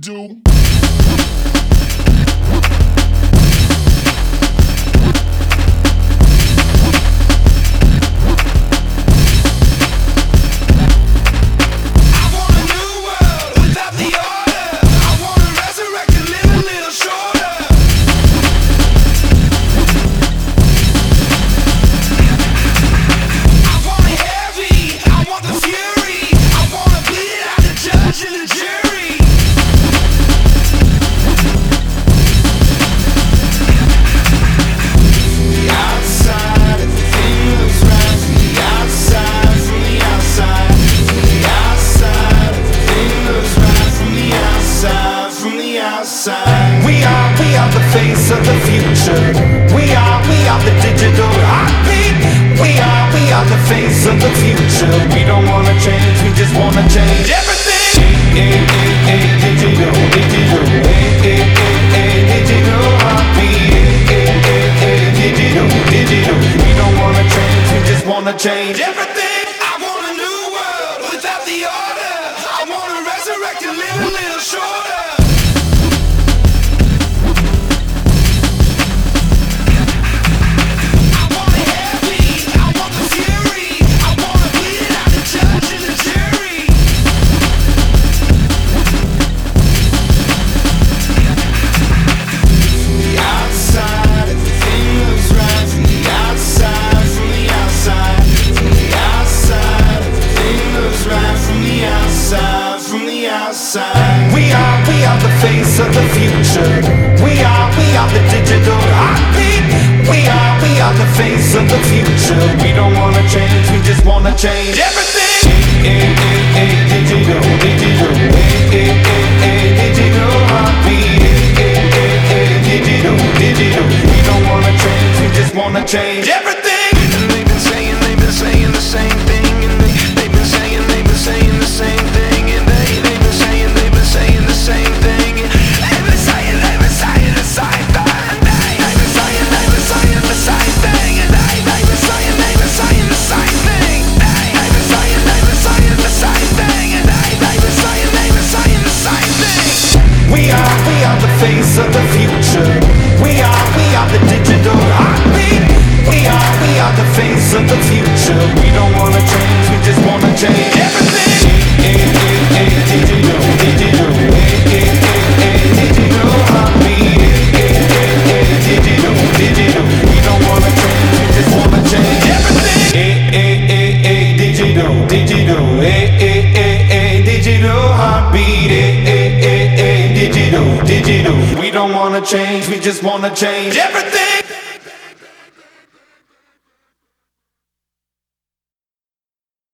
do. Outside. We are, we are the face of the future. We are, we are the digital heartbeat. We are, we are the face of the future. We don't wanna change, we just wanna change everything. Digital, digital, digital heartbeat. Digital, digital. We don't wanna change, we just wanna change everything. Face of the future. We are, we are the digital heartbeat. We are, we are the face of the future. We don't wanna change, we just wanna change everything. Hey, hey, hey, digital, digital, hey, hey, hey, digital heartbeat. Hey, hey, hey, digital, digital. We don't wanna change, we just wanna change everything. Of the future. We are, we are the digital heartbeat. We are, we are the face of the future. We don't wanna change, we just wanna change everything. Digital, digital. Digital heartbeat. Digital, digital. We don't wanna change, we just wanna change everything. Digital, digital. Digital heartbeat. Digital, digital. We don't wanna change, we just wanna change everything.